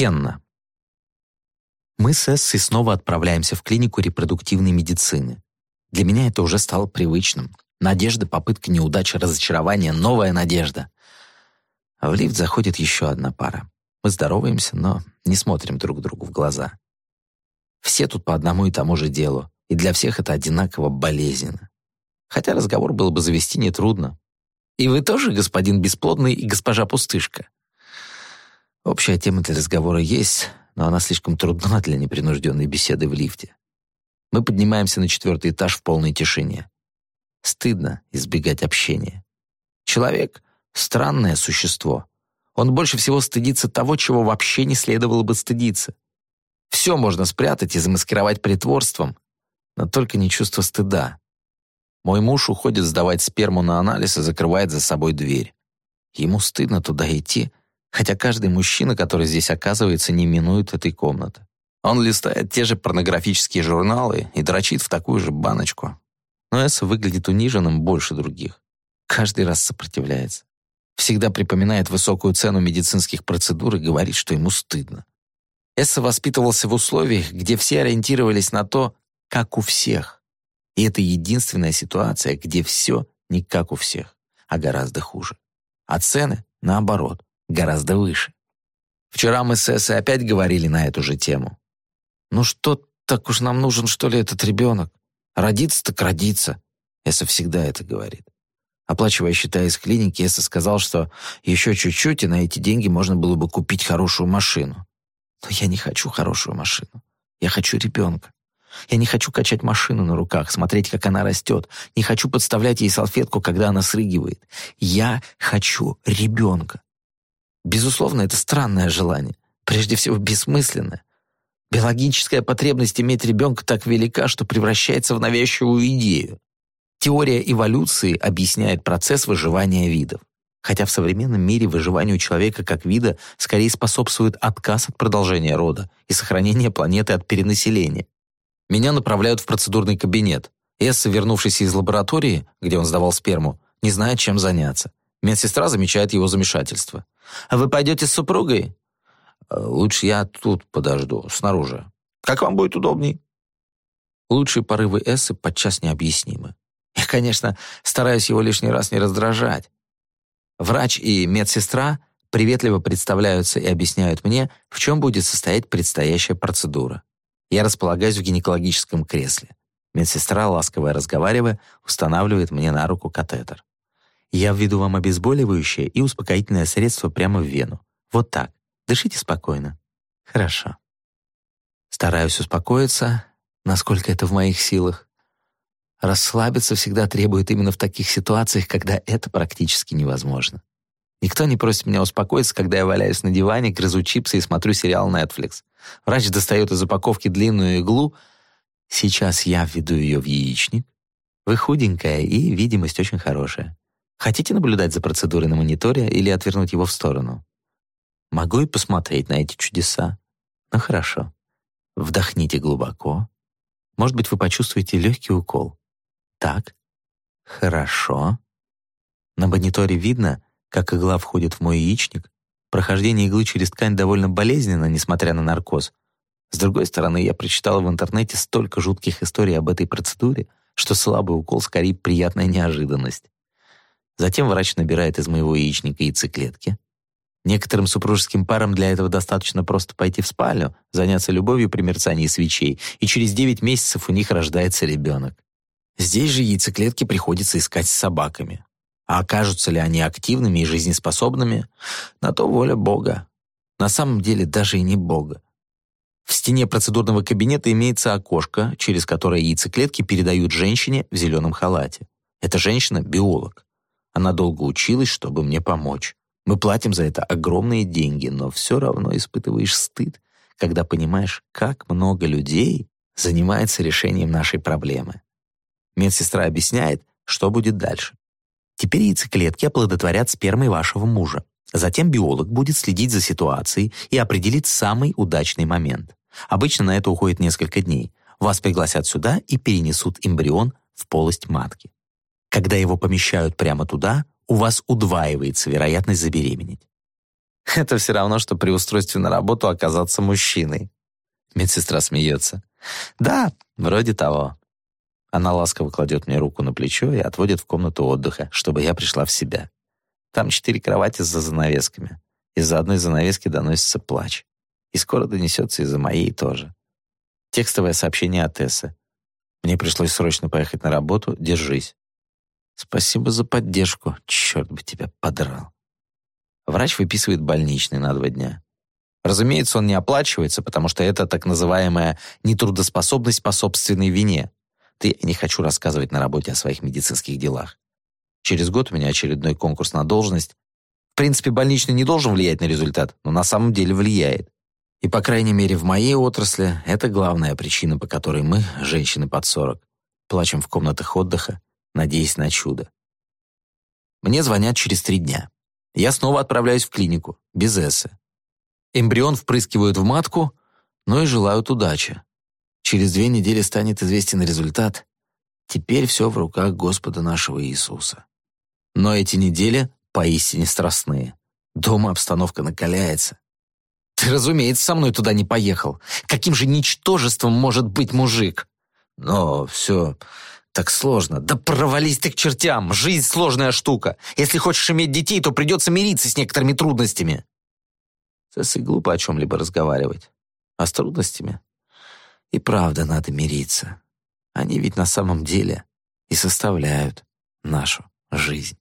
Хенна. Мы с Эссой снова отправляемся в клинику репродуктивной медицины. Для меня это уже стало привычным. Надежда, попытка, неудача, разочарование, новая надежда. А в лифт заходит еще одна пара. Мы здороваемся, но не смотрим друг другу в глаза. Все тут по одному и тому же делу, и для всех это одинаково болезненно. Хотя разговор было бы завести нетрудно. И вы тоже, господин Бесплодный и госпожа Пустышка? Общая тема для разговора есть, но она слишком трудна для непринужденной беседы в лифте. Мы поднимаемся на четвертый этаж в полной тишине. Стыдно избегать общения. Человек — странное существо. Он больше всего стыдится того, чего вообще не следовало бы стыдиться. Все можно спрятать и замаскировать притворством, но только не чувство стыда. Мой муж уходит сдавать сперму на анализ и закрывает за собой дверь. Ему стыдно туда идти, хотя каждый мужчина, который здесь оказывается, не минует этой комнаты. Он листает те же порнографические журналы и дрочит в такую же баночку. Но Эсса выглядит униженным больше других. Каждый раз сопротивляется. Всегда припоминает высокую цену медицинских процедур и говорит, что ему стыдно. Эсса воспитывался в условиях, где все ориентировались на то, как у всех. И это единственная ситуация, где все не как у всех, а гораздо хуже. А цены, наоборот, гораздо выше. Вчера мы с Эссой опять говорили на эту же тему. «Ну что, так уж нам нужен, что ли, этот ребенок? Родиться так родиться». Эсса всегда это говорит. Оплачивая счета из клиники, Эсса сказал, что еще чуть-чуть, и на эти деньги можно было бы купить хорошую машину. Но я не хочу хорошую машину. Я хочу ребенка. Я не хочу качать машину на руках, смотреть, как она растет. Не хочу подставлять ей салфетку, когда она срыгивает. Я хочу ребенка. Безусловно, это странное желание. Прежде всего, бессмысленное. Биологическая потребность иметь ребенка так велика, что превращается в навязчивую идею. Теория эволюции объясняет процесс выживания видов. Хотя в современном мире выживанию человека как вида скорее способствует отказ от продолжения рода и сохранение планеты от перенаселения. Меня направляют в процедурный кабинет. Эсса, вернувшийся из лаборатории, где он сдавал сперму, не знает, чем заняться. Медсестра замечает его замешательство. «А вы пойдете с супругой?» «Э, «Лучше я тут подожду, снаружи. Как вам будет удобней?» Лучшие порывы Эссы подчас необъяснимы. Я, конечно, стараюсь его лишний раз не раздражать. Врач и медсестра приветливо представляются и объясняют мне, в чем будет состоять предстоящая процедура. Я располагаюсь в гинекологическом кресле. Медсестра, ласково разговаривая, устанавливает мне на руку катетер. Я введу вам обезболивающее и успокоительное средство прямо в вену. Вот так. Дышите спокойно. Хорошо. Стараюсь успокоиться, насколько это в моих силах. Расслабиться всегда требует именно в таких ситуациях, когда это практически невозможно. Никто не просит меня успокоиться, когда я валяюсь на диване, грызу чипсы и смотрю сериал Netflix. Врач достает из упаковки длинную иглу. Сейчас я введу ее в яичник. Вы худенькая и видимость очень хорошая. Хотите наблюдать за процедурой на мониторе или отвернуть его в сторону? Могу и посмотреть на эти чудеса. Ну хорошо. Вдохните глубоко. Может быть, вы почувствуете легкий укол. Так. Хорошо. На мониторе видно, как игла входит в мой яичник. Прохождение иглы через ткань довольно болезненно, несмотря на наркоз. С другой стороны, я прочитал в интернете столько жутких историй об этой процедуре, что слабый укол скорее приятная неожиданность. Затем врач набирает из моего яичника яйцеклетки. Некоторым супружеским парам для этого достаточно просто пойти в спальню, заняться любовью при мерцании свечей, и через 9 месяцев у них рождается ребенок. Здесь же яйцеклетки приходится искать с собаками. А окажутся ли они активными и жизнеспособными, на то воля Бога. На самом деле даже и не Бога. В стене процедурного кабинета имеется окошко, через которое яйцеклетки передают женщине в зеленом халате. Эта женщина — биолог. Она долго училась, чтобы мне помочь. Мы платим за это огромные деньги, но все равно испытываешь стыд, когда понимаешь, как много людей занимается решением нашей проблемы. Медсестра объясняет, что будет дальше. Теперь яйцеклетки оплодотворят спермой вашего мужа. Затем биолог будет следить за ситуацией и определит самый удачный момент. Обычно на это уходит несколько дней. Вас пригласят сюда и перенесут эмбрион в полость матки. Когда его помещают прямо туда, у вас удваивается вероятность забеременеть. Это все равно, что при устройстве на работу оказаться мужчиной. Медсестра смеется. Да, вроде того. Она ласково кладет мне руку на плечо и отводит в комнату отдыха, чтобы я пришла в себя. Там четыре кровати за занавесками. Из-за одной занавески доносится плач. И скоро донесется из-за моей тоже. Текстовое сообщение от Эссы. Мне пришлось срочно поехать на работу. Держись. Спасибо за поддержку. Черт бы тебя подрал. Врач выписывает больничный на два дня. Разумеется, он не оплачивается, потому что это так называемая нетрудоспособность по собственной вине. Я не хочу рассказывать на работе о своих медицинских делах. Через год у меня очередной конкурс на должность. В принципе, больничный не должен влиять на результат, но на самом деле влияет. И, по крайней мере, в моей отрасли это главная причина, по которой мы, женщины под 40, плачем в комнатах отдыха, надеясь на чудо. Мне звонят через три дня. Я снова отправляюсь в клинику, без эссе. Эмбрион впрыскивают в матку, но и желают удачи. Через две недели станет известен результат. Теперь все в руках Господа нашего Иисуса. Но эти недели поистине страстные. Дома обстановка накаляется. Ты, разумеется, со мной туда не поехал. Каким же ничтожеством может быть мужик? Но все так сложно. Да провались ты к чертям. Жизнь сложная штука. Если хочешь иметь детей, то придется мириться с некоторыми трудностями. Сессы глупо о чем-либо разговаривать. А с трудностями и правда надо мириться. Они ведь на самом деле и составляют нашу жизнь.